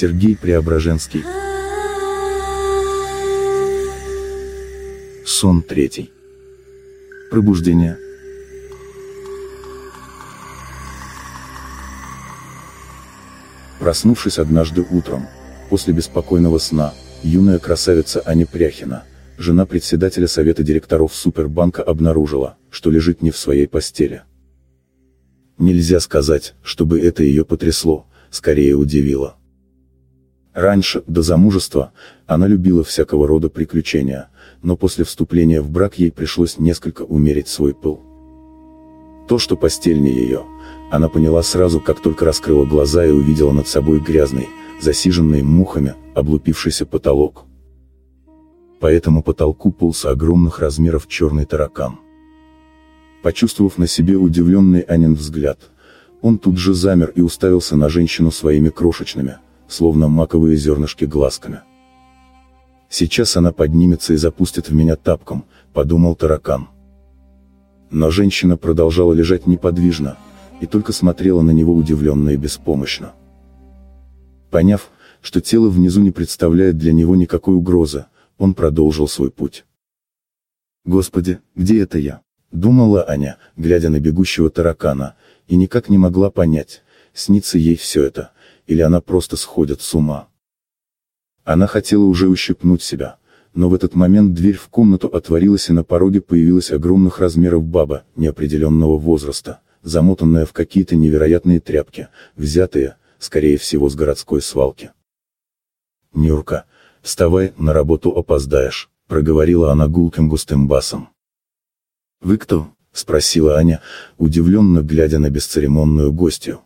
Сергей Преображенский. Сон третий. Пробуждение. Проснувшись однажды утром, после беспокойного сна, юная красавица Аня Пряхина, жена председателя совета директоров Супербанка обнаружила, что лежит не в своей постели. Нельзя сказать, чтобы это ее потрясло, скорее удивило. Раньше, до замужества, она любила всякого рода приключения, но после вступления в брак ей пришлось несколько умерить свой пыл. То, что постель не ее, она поняла сразу, как только раскрыла глаза и увидела над собой грязный, засиженный мухами, облупившийся потолок. По этому потолку полз огромных размеров черный таракан. Почувствовав на себе удивленный Анин взгляд, он тут же замер и уставился на женщину своими крошечными, словно маковые зернышки глазками. «Сейчас она поднимется и запустит в меня тапком», — подумал таракан. Но женщина продолжала лежать неподвижно, и только смотрела на него удивленно и беспомощно. Поняв, что тело внизу не представляет для него никакой угрозы, он продолжил свой путь. «Господи, где это я?» — думала Аня, глядя на бегущего таракана, и никак не могла понять, снится ей все это, или она просто сходит с ума. Она хотела уже ущипнуть себя, но в этот момент дверь в комнату отворилась и на пороге появилась огромных размеров баба, неопределенного возраста, замотанная в какие-то невероятные тряпки, взятые, скорее всего с городской свалки. «Нюрка, вставай, на работу опоздаешь», — проговорила она гулким густым басом. «Вы кто?» — спросила Аня, удивленно глядя на бесцеремонную гостью.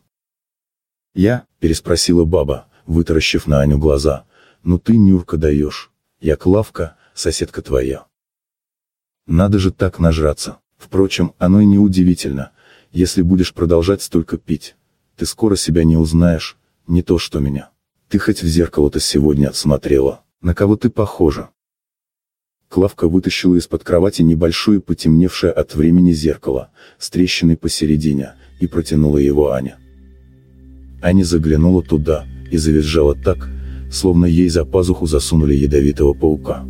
«Я?» — переспросила баба, вытаращив на Аню глаза. «Ну ты, Нюрка, даешь. Я Клавка, соседка твоя». Надо же так нажраться. Впрочем, оно и не удивительно, если будешь продолжать столько пить. Ты скоро себя не узнаешь, не то что меня. Ты хоть в зеркало-то сегодня отсмотрела, на кого ты похожа. Клавка вытащила из-под кровати небольшое потемневшее от времени зеркало, с трещиной посередине, и протянула его Аня. Аня заглянула туда, и завизжала так, словно ей за пазуху засунули ядовитого паука.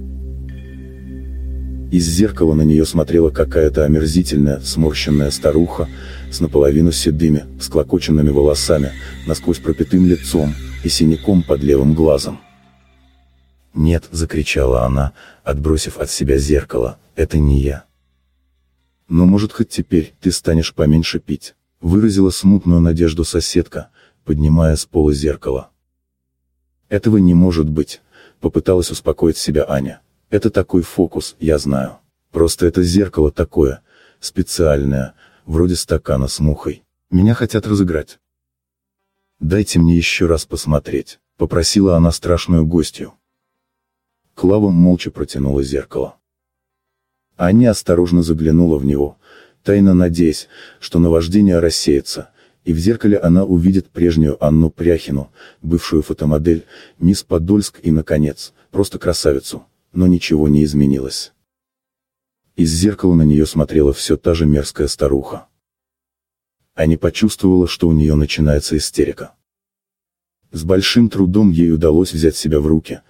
Из зеркала на нее смотрела какая-то омерзительная, сморщенная старуха, с наполовину седыми, склокоченными волосами, насквозь пропитым лицом, и синяком под левым глазом. «Нет», — закричала она, отбросив от себя зеркало, — «это не я». «Но может хоть теперь ты станешь поменьше пить», — выразила смутную надежду соседка, поднимая с пола зеркало. «Этого не может быть», — попыталась успокоить себя Аня. «Это такой фокус, я знаю. Просто это зеркало такое, специальное, вроде стакана с мухой. Меня хотят разыграть». «Дайте мне еще раз посмотреть», — попросила она страшную гостью. Клава молча протянула зеркало. Аня осторожно заглянула в него, тайно надеясь, что наваждение рассеется, и в зеркале она увидит прежнюю Анну Пряхину, бывшую фотомодель, мисс Подольск и, наконец, просто красавицу, но ничего не изменилось. Из зеркала на нее смотрела все та же мерзкая старуха. Аня почувствовала, что у нее начинается истерика. С большим трудом ей удалось взять себя в руки,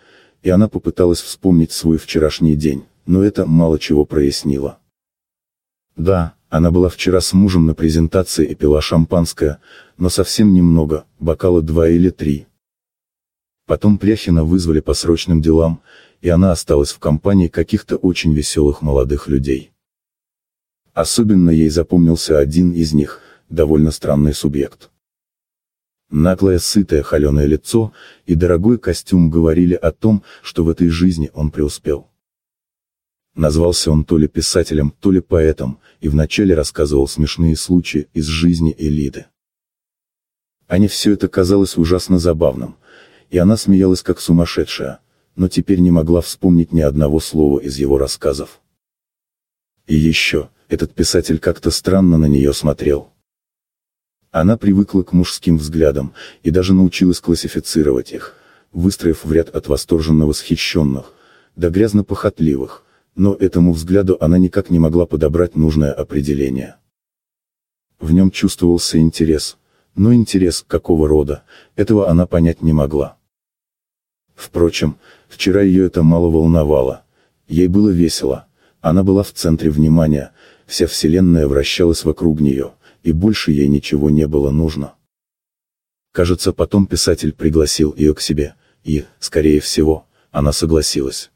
и она попыталась вспомнить свой вчерашний день, но это мало чего прояснило. Да, она была вчера с мужем на презентации и пила шампанское, но совсем немного, бокала два или три. Потом Пряхина вызвали по срочным делам, и она осталась в компании каких-то очень веселых молодых людей. Особенно ей запомнился один из них, довольно странный субъект. Наглое сытое холеное лицо и дорогой костюм говорили о том, что в этой жизни он преуспел. Назвался он то ли писателем, то ли поэтом, и вначале рассказывал смешные случаи из жизни Элиды. Ане все это казалось ужасно забавным, и она смеялась как сумасшедшая, но теперь не могла вспомнить ни одного слова из его рассказов. И еще, этот писатель как-то странно на нее смотрел. Она привыкла к мужским взглядам, и даже научилась классифицировать их, выстроив в ряд от восторженно восхищенных, до грязно-похотливых, но этому взгляду она никак не могла подобрать нужное определение. В нем чувствовался интерес, но интерес какого рода, этого она понять не могла. Впрочем, вчера ее это мало волновало. Ей было весело. Она была в центре внимания, вся вселенная вращалась вокруг нее, и больше ей ничего не было нужно. Кажется, потом писатель пригласил ее к себе, и, скорее всего, она согласилась.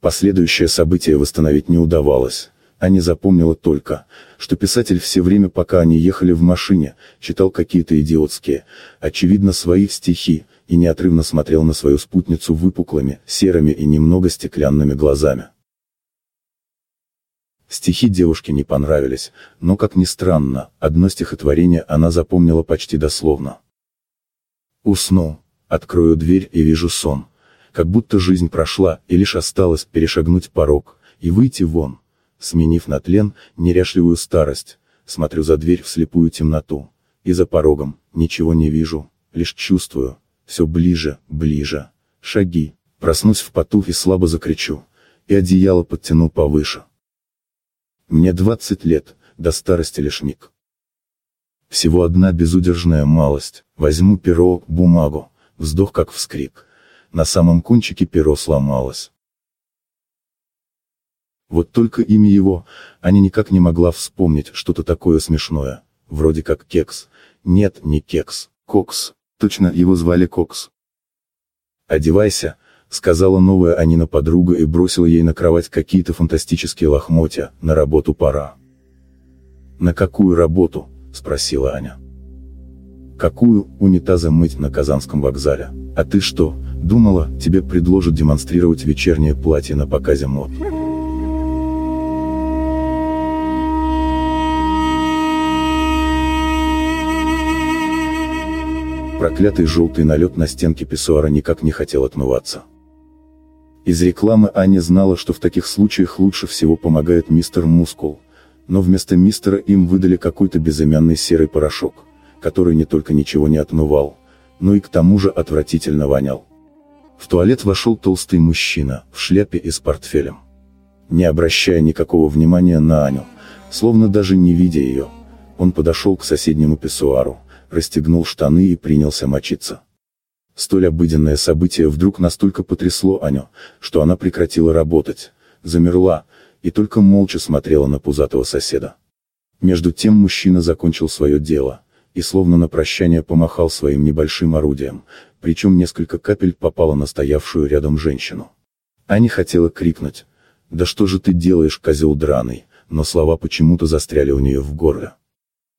Последующее событие восстановить не удавалось. Аня запомнила только, что писатель все время, пока они ехали в машине, читал какие-то идиотские, очевидно свои стихи, и неотрывно смотрел на свою спутницу выпуклыми, серыми и немного стеклянными глазами. Стихи девушке не понравились, но, как ни странно, одно стихотворение она запомнила почти дословно. «Усну, открою дверь и вижу сон, как будто жизнь прошла, и лишь осталось перешагнуть порог, и выйти вон, сменив на тлен, неряшливую старость, смотрю за дверь в слепую темноту, и за порогом, ничего не вижу, лишь чувствую, все ближе, ближе. Шаги. Проснусь в поту и слабо закричу. И одеяло подтяну повыше. Мне 20 лет, до старости лишь миг. Всего одна безудержная малость. Возьму перо, бумагу. Вздох как вскрик. На самом кончике перо сломалось. Вот только имя его, Аня никак не могла вспомнить что-то такое смешное. Вроде как кекс. Нет, не кекс. Кокс. Точно, его звали Кокс. «Одевайся», — сказала новая Анина подруга и бросила ей на кровать какие-то фантастические лохмотья, на работу пора. «На какую работу?» — спросила Аня. «Какую, унитазы мыть на Казанском вокзале? А ты что, думала, тебе предложат демонстрировать вечернее платье на показе мод?» Проклятый желтый налет на стенке писсуара никак не хотел отмываться. Из рекламы Аня знала, что в таких случаях лучше всего помогает мистер Мускул, но вместо мистера им выдали какой-то безымянный серый порошок, который не только ничего не отмывал, но и к тому же отвратительно вонял. В туалет вошел толстый мужчина, в шляпе и с портфелем. Не обращая никакого внимания на Аню, словно даже не видя ее, он подошел к соседнему писсуару, расстегнул штаны и принялся мочиться. Столь обыденное событие вдруг настолько потрясло Аню, что она прекратила работать, замерла, и только молча смотрела на пузатого соседа. Между тем мужчина закончил свое дело, и словно на прощание помахал своим небольшим орудием, причем несколько капель попало на стоявшую рядом женщину. Аня хотела крикнуть, «Да что же ты делаешь, козел драный», но слова почему-то застряли у нее в горле.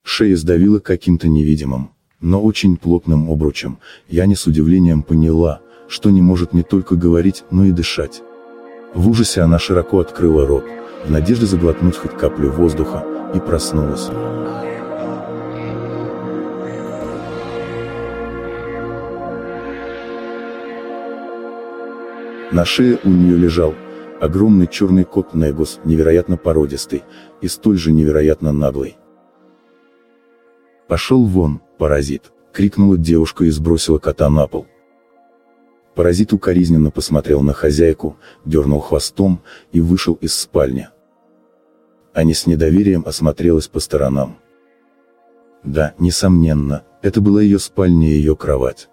Шея сдавила каким-то невидимым, но очень плотным обручем, я не с удивлением поняла, что не может не только говорить, но и дышать. В ужасе она широко открыла рот, в надежде заглотнуть хоть каплю воздуха, и проснулась. На шее у нее лежал огромный черный кот Негус, невероятно породистый, и столь же невероятно наглый. «Пошел вон, паразит!» — крикнула девушка и сбросила кота на пол. Паразит укоризненно посмотрел на хозяйку, дернул хвостом и вышел из спальни. Аня с недоверием осмотрелась по сторонам. Да, несомненно, это была ее спальня и ее кровать.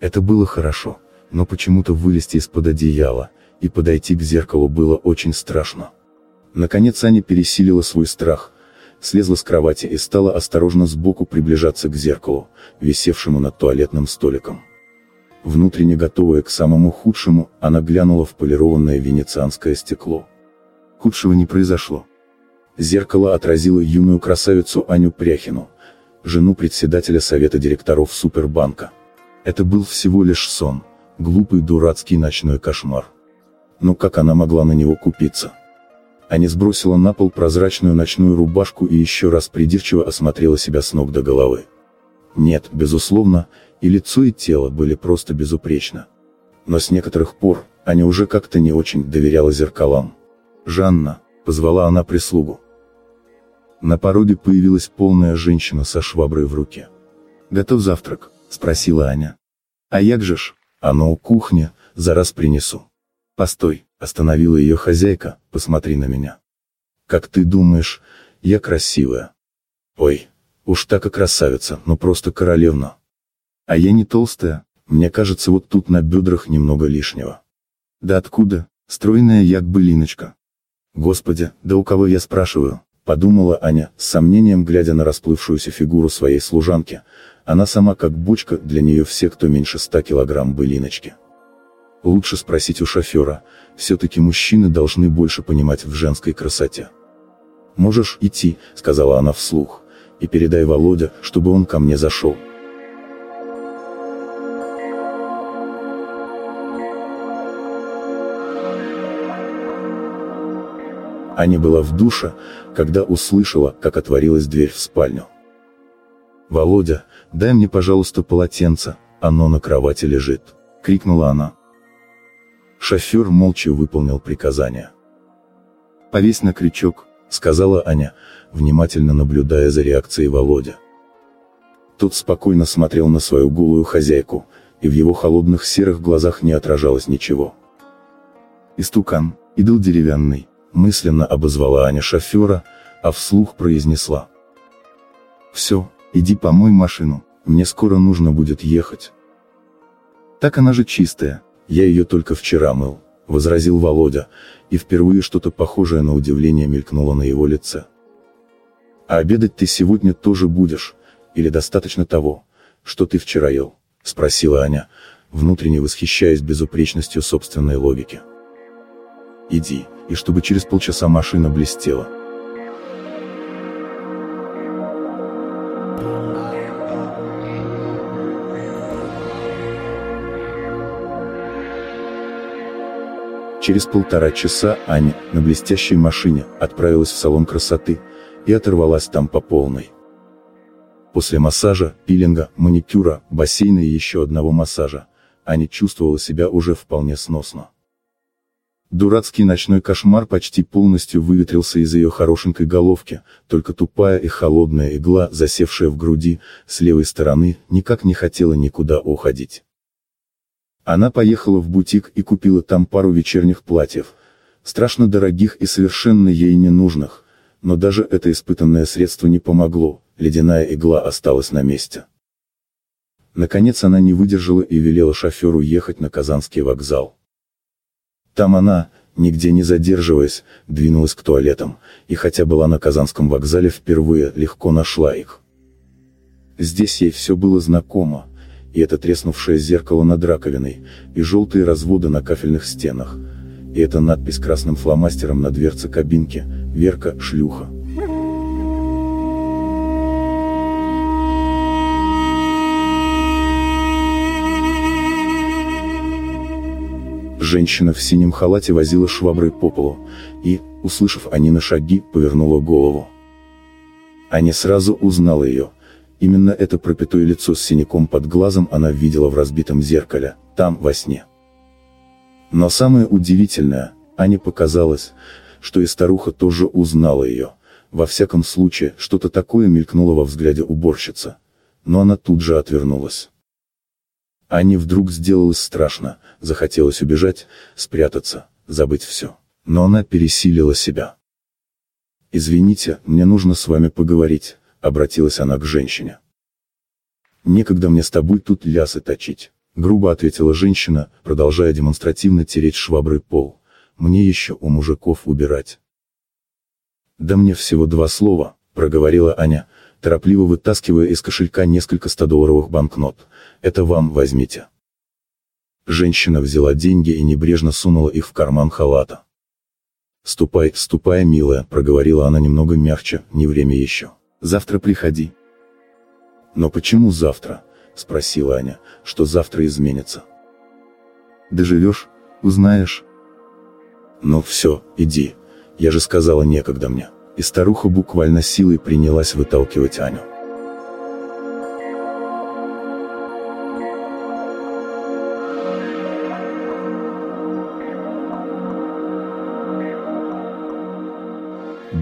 Это было хорошо, но почему-то вылезти из-под одеяла и подойти к зеркалу было очень страшно. Наконец Аня пересилила свой страх, слезла с кровати и стала осторожно сбоку приближаться к зеркалу, висевшему над туалетным столиком. Внутренне готовая к самому худшему, она глянула в полированное венецианское стекло. Худшего не произошло. Зеркало отразило юную красавицу Аню Пряхину, жену председателя совета директоров Супербанка. Это был всего лишь сон, глупый дурацкий ночной кошмар. Но как она могла на него купиться? Аня сбросила на пол прозрачную ночную рубашку и еще раз придирчиво осмотрела себя с ног до головы. Нет, безусловно, и лицо и тело были просто безупречно. Но с некоторых пор, Аня уже как-то не очень доверяла зеркалам. «Жанна», — позвала она прислугу. На пороге появилась полная женщина со шваброй в руке. «Готов завтрак?» — спросила Аня. «А як же ж? Оно у кухни, зараз принесу». «Постой», — остановила ее хозяйка, — «посмотри на меня». «Как ты думаешь, я красивая?» «Ой, уж так и красавица, ну просто королевна». «А я не толстая», Мне кажется, вот тут на бедрах немного лишнего. Да откуда? Стройная як былиночка. Господи, да у кого я спрашиваю? Подумала Аня, с сомнением глядя на расплывшуюся фигуру своей служанки. Она сама как бочка, для нее все, кто меньше ста килограмм былиночки. Лучше спросить у шофера, все-таки мужчины должны больше понимать в женской красоте. «Можешь идти», — сказала она вслух, — «и передай Володя, чтобы он ко мне зашел». Аня была в душе, когда услышала, как отворилась дверь в спальню. «Володя, дай мне, пожалуйста, полотенце, оно на кровати лежит», — крикнула она. Шофер молча выполнил приказание. «Повесь на крючок», — сказала Аня, внимательно наблюдая за реакцией Володя. Тот спокойно смотрел на свою голую хозяйку, и в его холодных серых глазах не отражалось ничего. Истукан, идол деревянный, мысленно обозвала Аня шофера, а вслух произнесла. «Все, иди помой машину, мне скоро нужно будет ехать». «Так она же чистая, я ее только вчера мыл», — возразил Володя, и впервые что-то похожее на удивление мелькнуло на его лице. «А обедать ты сегодня тоже будешь, или достаточно того, что ты вчера ел?» — спросила Аня, внутренне восхищаясь безупречностью собственной логики. «Иди, и чтобы через полчаса машина блестела. Через полтора часа Аня, на блестящей машине, отправилась в салон красоты, и оторвалась там по полной. После массажа, пилинга, маникюра, бассейна и еще одного массажа, Аня чувствовала себя уже вполне сносно. Дурацкий ночной кошмар почти полностью выветрился из ее хорошенькой головки, только тупая и холодная игла, засевшая в груди, с левой стороны, никак не хотела никуда уходить. Она поехала в бутик и купила там пару вечерних платьев, страшно дорогих и совершенно ей не нужных, но даже это испытанное средство не помогло, ледяная игла осталась на месте. Наконец она не выдержала и велела шоферу ехать на Казанский вокзал. Там она, нигде не задерживаясь, двинулась к туалетам, и хотя была на Казанском вокзале впервые, легко нашла их. Здесь ей все было знакомо, и это треснувшее зеркало над раковиной, и желтые разводы на кафельных стенах, и эта надпись красным фломастером на дверце кабинки «Верка, шлюха». Женщина в синем халате возила шваброй по полу, и, услышав Анины шаги, повернула голову. Аня сразу узнала ее. Именно это пропитое лицо с синяком под глазом она видела в разбитом зеркале, там, во сне. Но самое удивительное, Ане показалось, что и старуха тоже узнала ее. Во всяком случае, что-то такое мелькнуло во взгляде уборщицы. Но она тут же отвернулась. Ане вдруг сделалось страшно, захотелось убежать, спрятаться, забыть все. Но она пересилила себя. «Извините, мне нужно с вами поговорить», — обратилась она к женщине. «Некогда мне с тобой тут лясы точить», — грубо ответила женщина, продолжая демонстративно тереть шваброй пол. «Мне еще у мужиков убирать». «Да мне всего два слова», — проговорила Аня, торопливо вытаскивая из кошелька несколько 100-долларовых банкнот. «Это вам возьмите». Женщина взяла деньги и небрежно сунула их в карман халата. «Ступай, ступай, милая», — проговорила она немного мягче, не время еще. «Завтра приходи». «Но почему завтра?» — спросила Аня, — «что завтра изменится?» «Доживешь, узнаешь». «Ну все, иди, я же сказала некогда мне» и старуха буквально силой принялась выталкивать Аню.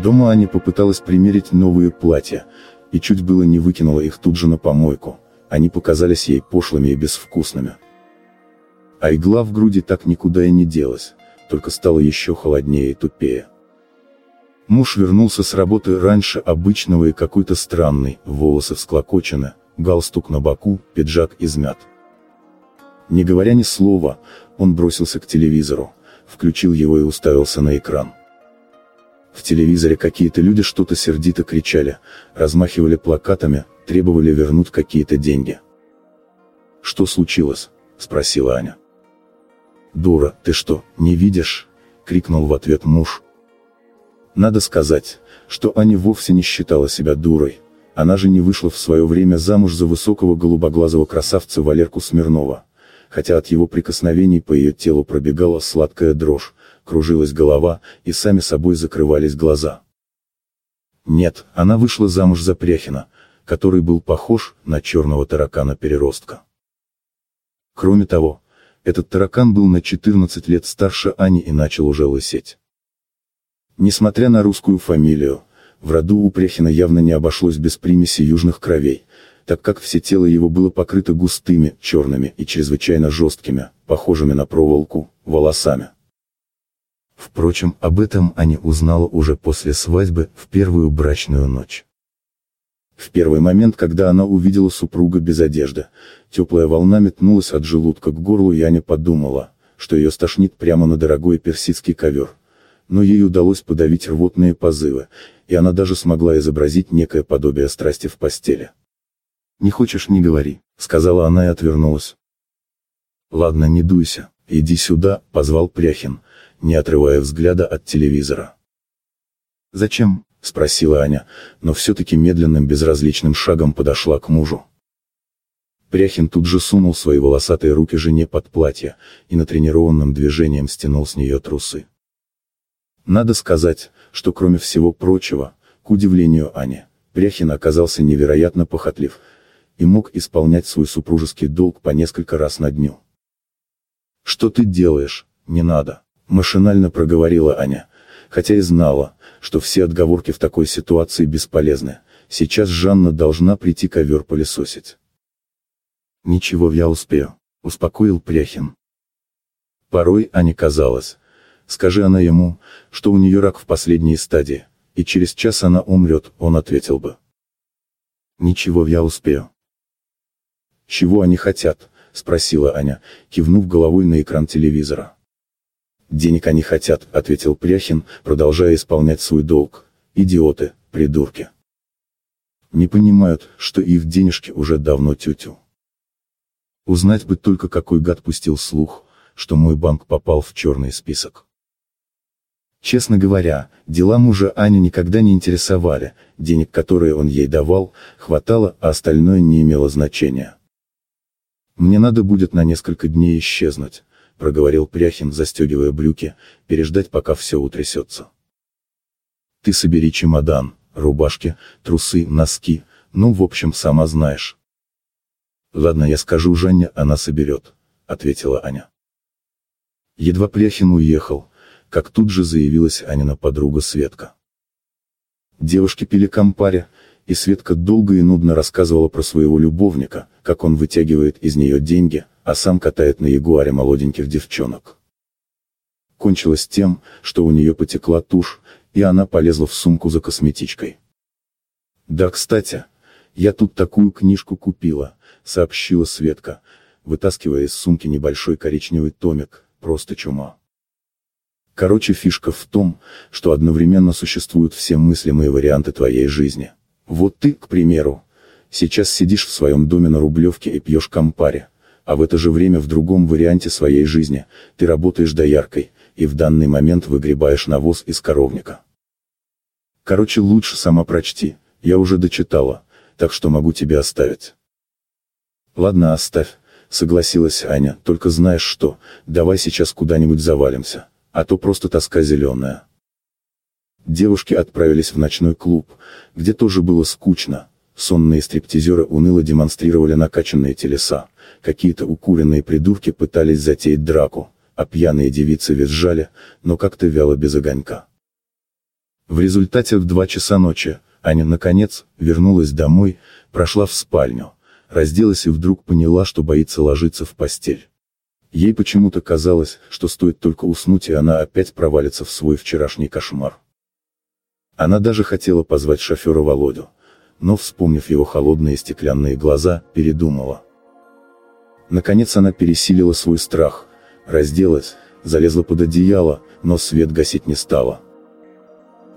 Дома Аня попыталась примерить новые платья, и чуть было не выкинула их тут же на помойку, они показались ей пошлыми и безвкусными. А игла в груди так никуда и не делась, только стало еще холоднее и тупее. Муж вернулся с работы раньше обычного и какой-то странный, волосы всклокочены, галстук на боку, пиджак измят. Не говоря ни слова, он бросился к телевизору, включил его и уставился на экран. В телевизоре какие-то люди что-то сердито кричали, размахивали плакатами, требовали вернуть какие-то деньги. «Что случилось?» – спросила Аня. «Дура, ты что, не видишь?» – крикнул в ответ муж. Надо сказать, что Аня вовсе не считала себя дурой, она же не вышла в свое время замуж за высокого голубоглазого красавца Валерку Смирнова, хотя от его прикосновений по ее телу пробегала сладкая дрожь, кружилась голова, и сами собой закрывались глаза. Нет, она вышла замуж за Пряхина, который был похож на черного таракана-переростка. Кроме того, этот таракан был на 14 лет старше Ани и начал уже лысеть. Несмотря на русскую фамилию, в роду у Пряхина явно не обошлось без примеси южных кровей, так как все тело его было покрыто густыми, черными и чрезвычайно жесткими, похожими на проволоку, волосами. Впрочем, об этом Аня узнала уже после свадьбы, в первую брачную ночь. В первый момент, когда она увидела супруга без одежды, теплая волна метнулась от желудка к горлу и Аня подумала, что ее стошнит прямо на дорогой персидский ковер. Но ей удалось подавить рвотные позывы, и она даже смогла изобразить некое подобие страсти в постели. «Не хочешь, не говори», — сказала она и отвернулась. «Ладно, не дуйся, иди сюда», — позвал Пряхин, не отрывая взгляда от телевизора. «Зачем?» — спросила Аня, но все-таки медленным безразличным шагом подошла к мужу. Пряхин тут же сунул свои волосатые руки жене под платье, и натренированным движением стянул с нее трусы. Надо сказать, что кроме всего прочего, к удивлению Ани, Пряхин оказался невероятно похотлив, и мог исполнять свой супружеский долг по несколько раз на дню. «Что ты делаешь? Не надо», — машинально проговорила Аня, хотя и знала, что все отговорки в такой ситуации бесполезны, сейчас Жанна должна прийти ковер пылесосить. «Ничего, я успею», — успокоил Пряхин. Порой Ане казалось, скажи она ему, что у нее рак в последней стадии, и через час она умрет, он ответил бы. «Ничего, я успею». «Чего они хотят?» — спросила Аня, кивнув головой на экран телевизора. «Денег они хотят», — ответил Пряхин, продолжая исполнять свой долг. «Идиоты, придурки». Не понимают, что их денежки уже давно тютю. Узнать бы только какой гад пустил слух, что мой банк попал в черный список. Честно говоря, дела мужа Ани никогда не интересовали, денег, которые он ей давал, хватало, а остальное не имело значения. Мне надо будет на несколько дней исчезнуть, проговорил Пряхин, застегивая брюки, переждать пока все утрясется. Ты собери чемодан, рубашки, трусы, носки, ну в общем сама знаешь. Ладно я скажу Жанне, она соберет, ответила Аня. Едва Пряхин уехал, как тут же заявилась Анина подруга Светка. Девушки пили компаре, и Светка долго и нудно рассказывала про своего любовника, как он вытягивает из нее деньги, а сам катает на ягуаре молоденьких девчонок. Кончилось тем, что у нее потекла тушь, и она полезла в сумку за косметичкой. «Да, кстати, я тут такую книжку купила», — сообщила Светка, вытаскивая из сумки небольшой коричневый томик, просто чума. Короче, фишка в том, что одновременно существуют все мыслимые варианты твоей жизни. Вот ты, к примеру, сейчас сидишь в своем доме на Рублевке и пьешь компаре, а в это же время в другом варианте своей жизни, ты работаешь дояркой, и в данный момент выгребаешь навоз из коровника. Короче лучше сама прочти, я уже дочитала, так что могу тебе оставить. Ладно оставь, согласилась Аня, только знаешь что, давай сейчас куда-нибудь завалимся, а то просто тоска зеленая. Девушки отправились в ночной клуб, где тоже было скучно, сонные стриптизеры уныло демонстрировали накачанные телеса, какие-то укуренные придурки пытались затеять драку, а пьяные девицы визжали, но как-то вяло без огонька. В результате в два часа ночи, Аня наконец, вернулась домой, прошла в спальню, разделась и вдруг поняла, что боится ложиться в постель. Ей почему-то казалось, что стоит только уснуть и она опять провалится в свой вчерашний кошмар. Она даже хотела позвать шофера Володю, но вспомнив его холодные стеклянные глаза, передумала. Наконец она пересилила свой страх, разделась, залезла под одеяло, но свет гасить не стала.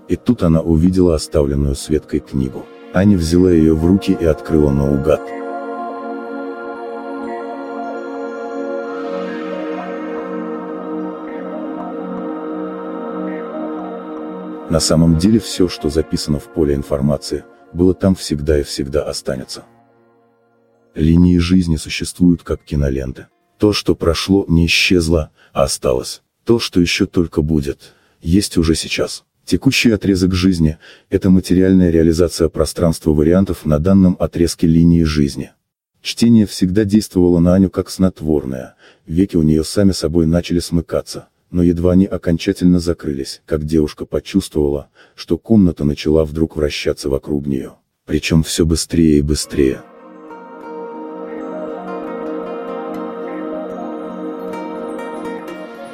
И тут она увидела оставленную Светкой книгу. Аня взяла ее в руки и открыла наугад. На самом деле все, что записано в поле информации, было там всегда и всегда останется. Линии жизни существуют как киноленты. То, что прошло, не исчезло, а осталось. То, что еще только будет, есть уже сейчас. Текущий отрезок жизни – это материальная реализация пространства вариантов на данном отрезке линии жизни. Чтение всегда действовало на Аню как снотворное, веки у нее сами собой начали смыкаться, но едва они окончательно закрылись, как девушка почувствовала, что комната начала вдруг вращаться вокруг нее. Причем все быстрее и быстрее.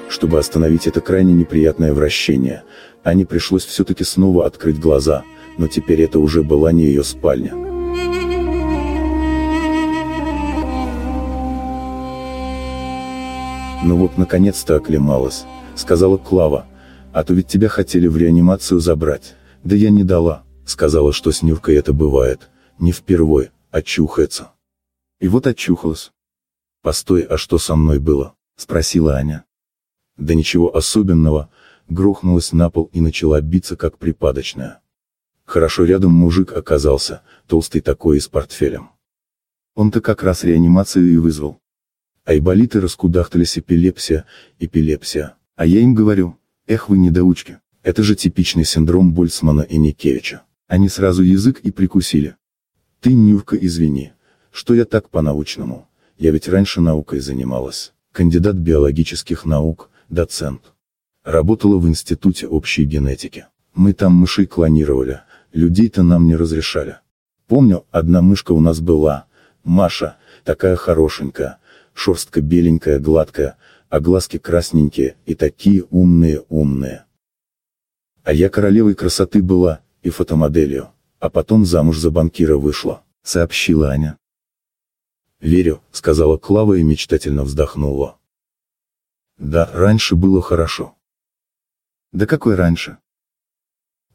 Чтобы остановить это крайне неприятное вращение, Ане пришлось все-таки снова открыть глаза, но теперь это уже была не ее спальня. «Ну вот наконец-то оклемалась», — сказала Клава, — «а то ведь тебя хотели в реанимацию забрать, да я не дала, сказала, что с Нюркой это бывает, не впервой, очухается». И вот очухалась. «Постой, а что со мной было?» — спросила Аня. Да ничего особенного, грохнулась на пол и начала биться как припадочная. Хорошо рядом мужик оказался, толстый такой и с портфелем. Он-то как раз реанимацию и вызвал. Айболиты раскудахтались эпилепсия, эпилепсия. А я им говорю, эх вы недоучки, это же типичный синдром Больцмана и Никевича. Они сразу язык и прикусили. Ты, Нюрка, извини, что я так по-научному, я ведь раньше наукой занималась, кандидат биологических наук, доцент. Работала в институте общей генетики. Мы там мышей клонировали, людей-то нам не разрешали. Помню, одна мышка у нас была, Маша, такая хорошенькая, шерстка беленькая, гладкая, а глазки красненькие, и такие умные-умные. А я королевой красоты была, и фотомоделью, а потом замуж за банкира вышла, сообщила Аня. Верю, сказала Клава и мечтательно вздохнула. Да, раньше было хорошо. Да какой раньше?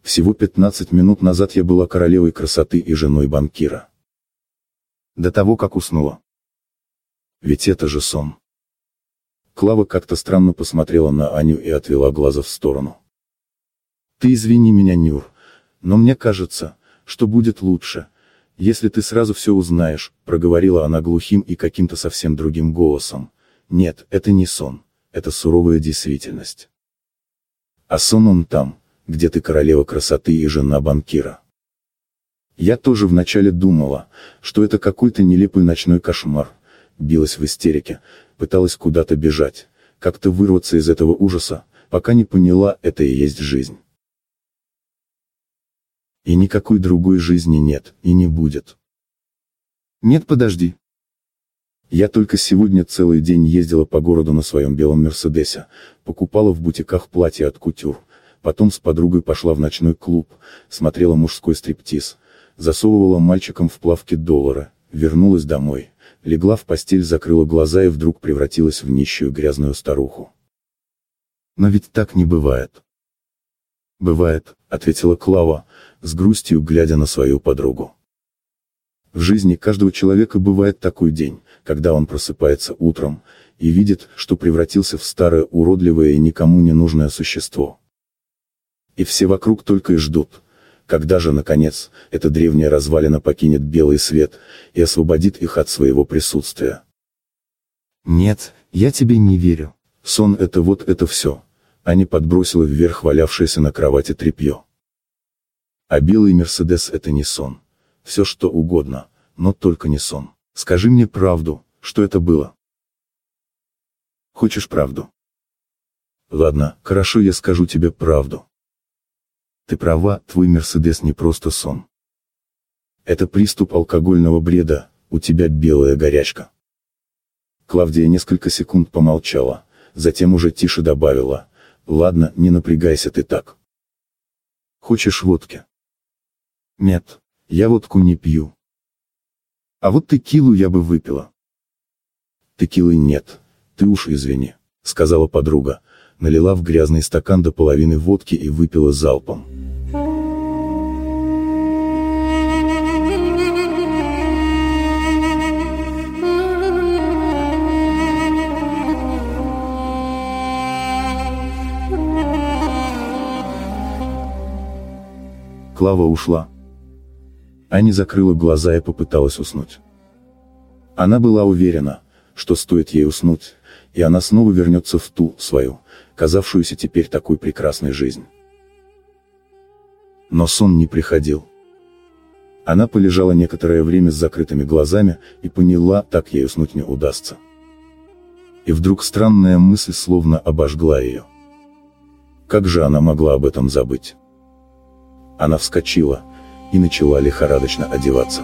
Всего 15 минут назад я была королевой красоты и женой банкира. До того, как уснула. Ведь это же сон. Клава как-то странно посмотрела на Аню и отвела глаза в сторону. Ты извини меня, Нюр, но мне кажется, что будет лучше, если ты сразу все узнаешь, проговорила она глухим и каким-то совсем другим голосом. Нет, это не сон, это суровая действительность. А сон он там, где ты королева красоты и жена банкира. Я тоже вначале думала, что это какой-то нелепый ночной кошмар, билась в истерике, пыталась куда-то бежать, как-то вырваться из этого ужаса, пока не поняла, это и есть жизнь. И никакой другой жизни нет, и не будет. Нет, подожди. Я только сегодня целый день ездила по городу на своем белом Мерседесе, покупала в бутиках платья от кутюр, потом с подругой пошла в ночной клуб, смотрела мужской стриптиз, засовывала мальчикам в плавки доллары, вернулась домой, легла в постель, закрыла глаза и вдруг превратилась в нищую грязную старуху. Но ведь так не бывает. Бывает, ответила Клава, с грустью глядя на свою подругу. В жизни каждого человека бывает такой день, когда он просыпается утром, и видит, что превратился в старое уродливое и никому не нужное существо. И все вокруг только и ждут, когда же, наконец, эта древняя развалина покинет белый свет, и освободит их от своего присутствия. Нет, я тебе не верю. Сон это вот это все. Ани подбросила вверх валявшееся на кровати тряпье. А белый Мерседес это не сон. Все что угодно, но только не сон. Скажи мне правду, что это было. Хочешь правду? Ладно, хорошо я скажу тебе правду. Ты права, твой Мерседес не просто сон. Это приступ алкогольного бреда, у тебя белая горячка. Клавдия несколько секунд помолчала, затем уже тише добавила, ладно, не напрягайся ты так. Хочешь водки? Нет, я водку не пью. А вот текилу я бы выпила. Текилы нет, ты уж извини, сказала подруга, налила в грязный стакан до половины водки и выпила залпом. Клава ушла. Аня закрыла глаза и попыталась уснуть. Она была уверена, что стоит ей уснуть, и она снова вернется в ту, свою, казавшуюся теперь такой прекрасной жизнь. Но сон не приходил. Она полежала некоторое время с закрытыми глазами и поняла, так ей уснуть не удастся. И вдруг странная мысль словно обожгла ее. Как же она могла об этом забыть? Она вскочила и начала лихорадочно одеваться.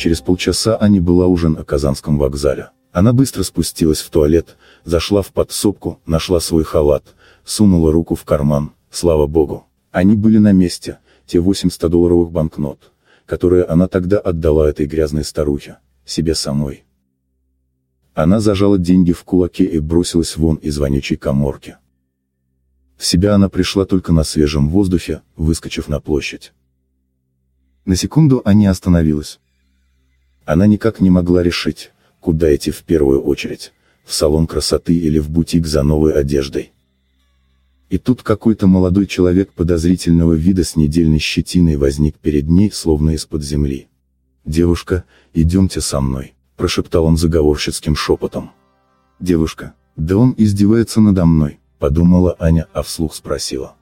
Через полчаса Ани была уже на Казанском вокзале. Она быстро спустилась в туалет, зашла в подсобку, нашла свой халат, сунула руку в карман, слава богу. Они были на месте, те 800 долларовых банкнот, которые она тогда отдала этой грязной старухе, себе самой. Она зажала деньги в кулаке и бросилась вон из вонючей коморки. В себя она пришла только на свежем воздухе, выскочив на площадь. На секунду Аня остановилась. Она никак не могла решить, куда идти в первую очередь, в салон красоты или в бутик за новой одеждой. И тут какой-то молодой человек подозрительного вида с недельной щетиной возник перед ней, словно из-под земли. «Девушка, идемте со мной» прошептал он заговорщицким шепотом. Девушка, да он издевается надо мной, подумала Аня, а вслух спросила.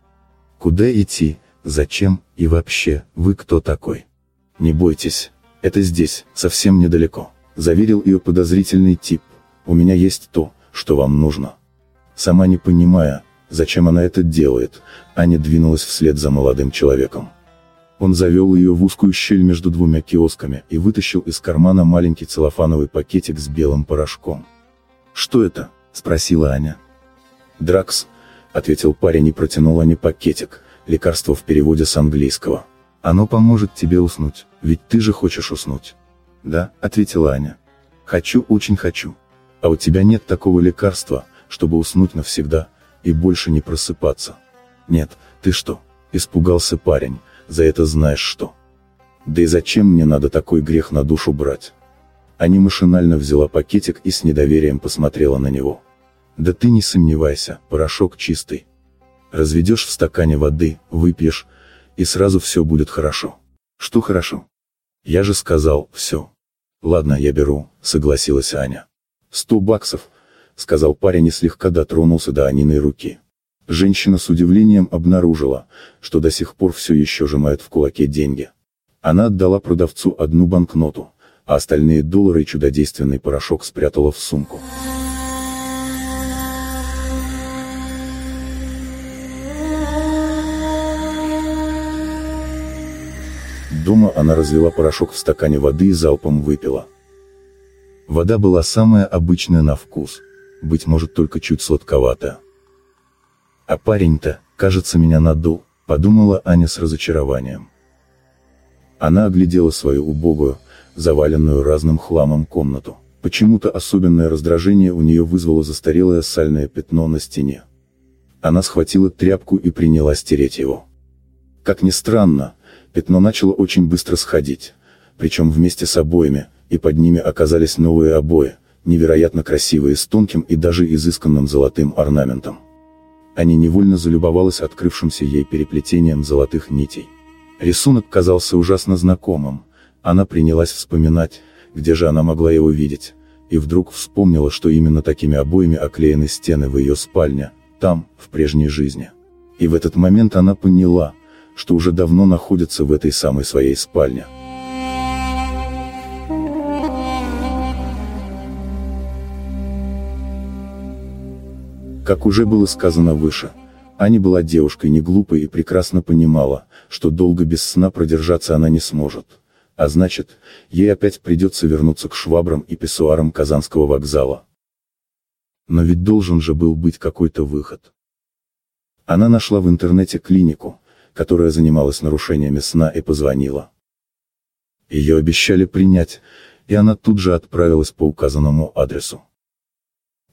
Куда идти, зачем, и вообще, вы кто такой? Не бойтесь, это здесь, совсем недалеко, заверил ее подозрительный тип, у меня есть то, что вам нужно. Сама не понимая, зачем она это делает, Аня двинулась вслед за молодым человеком. Он завел ее в узкую щель между двумя киосками и вытащил из кармана маленький целлофановый пакетик с белым порошком. «Что это?» – спросила Аня. «Дракс», – ответил парень и протянул Ане пакетик, лекарство в переводе с английского. «Оно поможет тебе уснуть, ведь ты же хочешь уснуть». «Да», – ответила Аня. «Хочу, очень хочу. А у тебя нет такого лекарства, чтобы уснуть навсегда, и больше не просыпаться». «Нет, ты что?» – испугался парень, за это знаешь что. Да и зачем мне надо такой грех на душу брать? Ани машинально взяла пакетик и с недоверием посмотрела на него. Да ты не сомневайся, порошок чистый. Разведешь в стакане воды, выпьешь, и сразу все будет хорошо. Что хорошо? Я же сказал, все. Ладно, я беру, согласилась Аня. Сто баксов, сказал парень и слегка дотронулся до Аниной руки. Женщина с удивлением обнаружила, что до сих пор все еще сжимает в кулаке деньги. Она отдала продавцу одну банкноту, а остальные доллары и чудодейственный порошок спрятала в сумку. Дома она разлила порошок в стакане воды и залпом выпила. Вода была самая обычная на вкус, быть может только чуть сладковатая. А парень-то, кажется, меня надул, подумала Аня с разочарованием. Она оглядела свою убогую, заваленную разным хламом комнату. Почему-то особенное раздражение у нее вызвало застарелое сальное пятно на стене. Она схватила тряпку и принялась стереть его. Как ни странно, пятно начало очень быстро сходить, причем вместе с обоями, и под ними оказались новые обои, невероятно красивые с тонким и даже изысканным золотым орнаментом. Аня невольно залюбовалась открывшимся ей переплетением золотых нитей. Рисунок казался ужасно знакомым. Она принялась вспоминать, где же она могла его видеть, и вдруг вспомнила, что именно такими обоями оклеены стены в ее спальне, там, в прежней жизни. И в этот момент она поняла, что уже давно находится в этой самой своей спальне. Как уже было сказано выше, Аня была девушкой не глупой и прекрасно понимала, что долго без сна продержаться она не сможет. А значит, ей опять придется вернуться к швабрам и писсуарам Казанского вокзала. Но ведь должен же был быть какой-то выход. Она нашла в интернете клинику, которая занималась нарушениями сна и позвонила. Ее обещали принять, и она тут же отправилась по указанному адресу.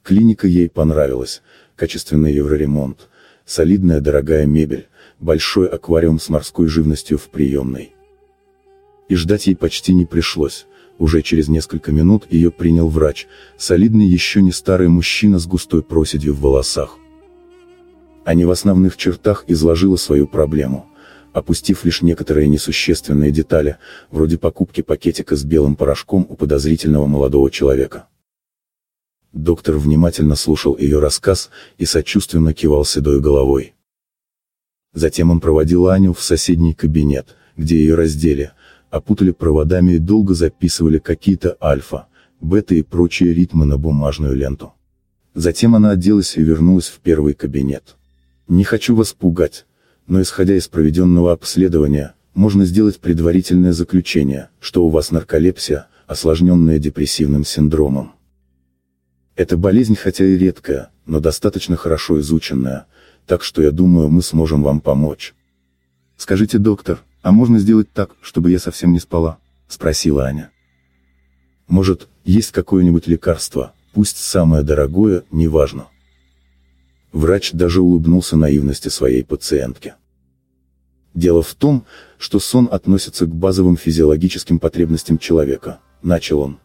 Клиника ей понравилась, качественный евроремонт, солидная дорогая мебель, большой аквариум с морской живностью в приемной. И ждать ей почти не пришлось, уже через несколько минут ее принял врач, солидный еще не старый мужчина с густой проседью в волосах. Ани в основных чертах изложила свою проблему, опустив лишь некоторые несущественные детали, вроде покупки пакетика с белым порошком у подозрительного молодого человека. Доктор внимательно слушал ее рассказ и сочувственно кивал седой головой. Затем он проводил Аню в соседний кабинет, где ее раздели, опутали проводами и долго записывали какие-то альфа, бета и прочие ритмы на бумажную ленту. Затем она оделась и вернулась в первый кабинет. Не хочу вас пугать, но исходя из проведенного обследования, можно сделать предварительное заключение, что у вас нарколепсия, осложненная депрессивным синдромом. Эта болезнь хотя и редкая, но достаточно хорошо изученная, так что я думаю мы сможем вам помочь. Скажите, доктор, а можно сделать так, чтобы я совсем не спала? Спросила Аня. Может, есть какое-нибудь лекарство, пусть самое дорогое, неважно. Врач даже улыбнулся наивности своей пациентки. Дело в том, что сон относится к базовым физиологическим потребностям человека, начал он.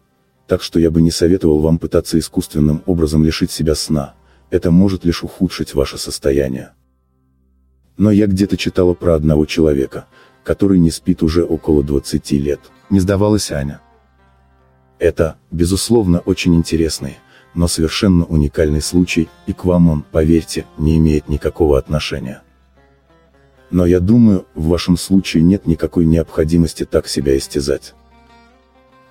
Так что я бы не советовал вам пытаться искусственным образом лишить себя сна, это может лишь ухудшить ваше состояние. Но я где-то читала про одного человека, который не спит уже около 20 лет, не сдавалась Аня. Это, безусловно, очень интересный, но совершенно уникальный случай, и к вам он, поверьте, не имеет никакого отношения. Но я думаю, в вашем случае нет никакой необходимости так себя истязать.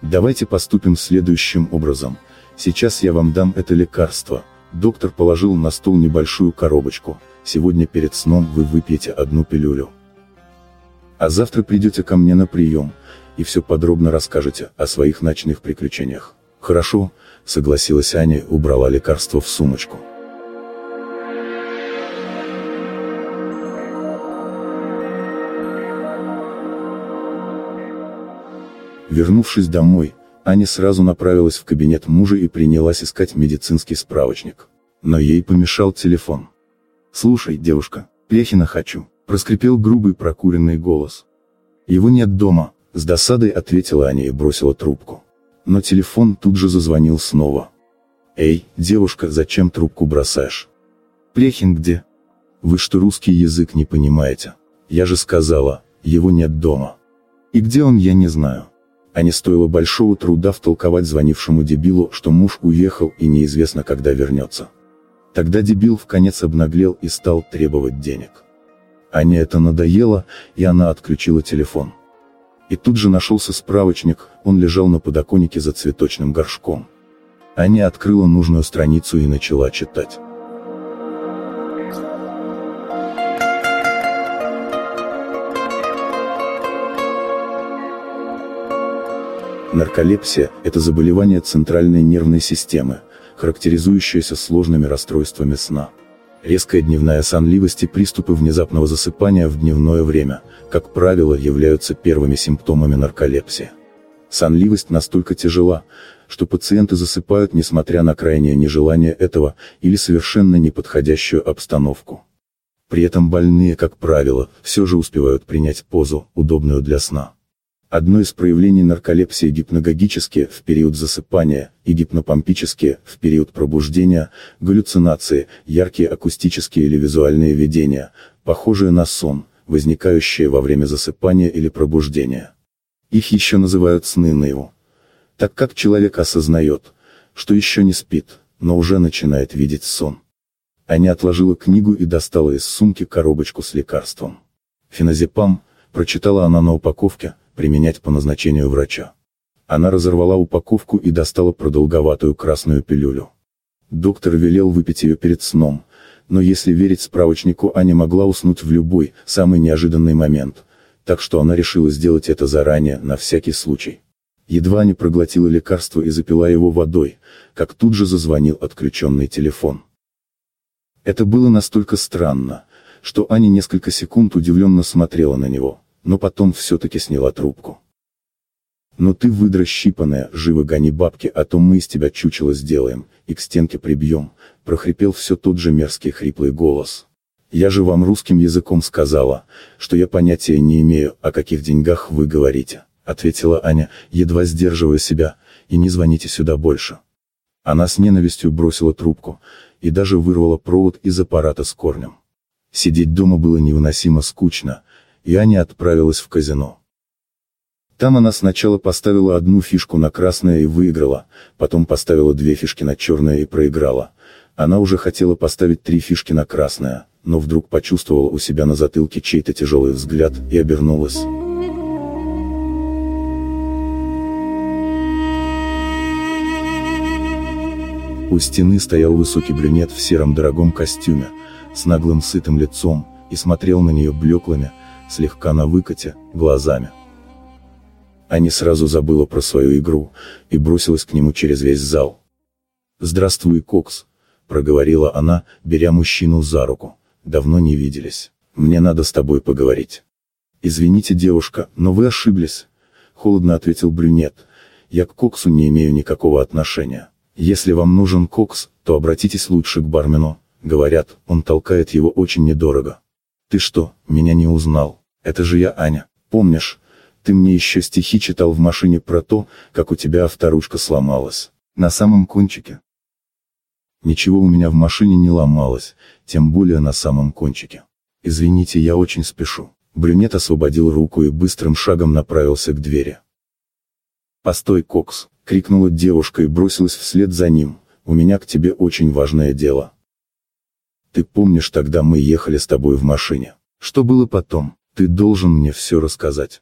Давайте поступим следующим образом. Сейчас я вам дам это лекарство. Доктор положил на стол небольшую коробочку. Сегодня перед сном вы выпьете одну пилюлю. А завтра придете ко мне на прием, и все подробно расскажете о своих ночных приключениях. Хорошо, согласилась Аня убрала лекарство в сумочку. Вернувшись домой, Аня сразу направилась в кабинет мужа и принялась искать медицинский справочник. Но ей помешал телефон. «Слушай, девушка, Плехина хочу», – проскрипел грубый прокуренный голос. «Его нет дома», – с досадой ответила Аня и бросила трубку но телефон тут же зазвонил снова. «Эй, девушка, зачем трубку бросаешь?» «Плехин где?» «Вы что русский язык не понимаете? Я же сказала, его нет дома». «И где он, я не знаю». А не стоило большого труда втолковать звонившему дебилу, что муж уехал и неизвестно когда вернется. Тогда дебил в конец обнаглел и стал требовать денег. Ане это надоело, и она отключила телефон. И тут же нашелся справочник, он лежал на подоконнике за цветочным горшком. Аня открыла нужную страницу и начала читать. Нарколепсия – это заболевание центральной нервной системы, характеризующееся сложными расстройствами сна. Резкая дневная сонливость и приступы внезапного засыпания в дневное время, как правило, являются первыми симптомами нарколепсии. Сонливость настолько тяжела, что пациенты засыпают несмотря на крайнее нежелание этого, или совершенно неподходящую обстановку. При этом больные, как правило, все же успевают принять позу, удобную для сна. Одно из проявлений нарколепсии гипногогические в период засыпания и гипнопомпические в период пробуждения, галлюцинации, яркие акустические или визуальные видения, похожие на сон, возникающие во время засыпания или пробуждения. Их еще называют сны наяву. Так как человек осознает, что еще не спит, но уже начинает видеть сон. Аня отложила книгу и достала из сумки коробочку с лекарством. Феназепам, прочитала она на упаковке, применять по назначению врача. Она разорвала упаковку и достала продолговатую красную пилюлю. Доктор велел выпить ее перед сном, но если верить справочнику Аня могла уснуть в любой, самый неожиданный момент, так что она решила сделать это заранее, на всякий случай. Едва не проглотила лекарство и запила его водой, как тут же зазвонил отключенный телефон. Это было настолько странно, что Аня несколько секунд удивленно смотрела на него, но потом все-таки сняла трубку. «Но ты выдра щипаная, живо гони бабки, а то мы из тебя чучело сделаем, и к стенке прибьем», прохрипел все тот же мерзкий хриплый голос. «Я же вам русским языком сказала, что я понятия не имею, о каких деньгах вы говорите», ответила Аня, едва сдерживая себя, и не звоните сюда больше. Она с ненавистью бросила трубку, и даже вырвала провод из аппарата с корнем. Сидеть дома было невыносимо скучно, и Аня отправилась в казино. Там она сначала поставила одну фишку на красное и выиграла, потом поставила две фишки на черное и проиграла. Она уже хотела поставить три фишки на красное, но вдруг почувствовала у себя на затылке чей-то тяжелый взгляд и обернулась. У стены стоял высокий брюнет в сером дорогом костюме, с наглым сытым лицом, и смотрел на нее блеклыми, слегка на выкате, глазами. Аня сразу забыла про свою игру, и бросилась к нему через весь зал. «Здравствуй, Кокс», — проговорила она, беря мужчину за руку. «Давно не виделись. Мне надо с тобой поговорить». «Извините, девушка, но вы ошиблись», — холодно ответил брюнет. «Я к Коксу не имею никакого отношения. Если вам нужен Кокс, то обратитесь лучше к бармену, Говорят, он толкает его очень недорого. Ты что, меня не узнал? Это же я Аня. Помнишь, ты мне еще стихи читал в машине про то, как у тебя авторучка сломалась. На самом кончике. Ничего у меня в машине не ломалось, тем более на самом кончике. Извините, я очень спешу. Брюнет освободил руку и быстрым шагом направился к двери. «Постой, Кокс!» — крикнула девушка и бросилась вслед за ним. «У меня к тебе очень важное дело». Ты помнишь, тогда мы ехали с тобой в машине? Что было потом? Ты должен мне все рассказать.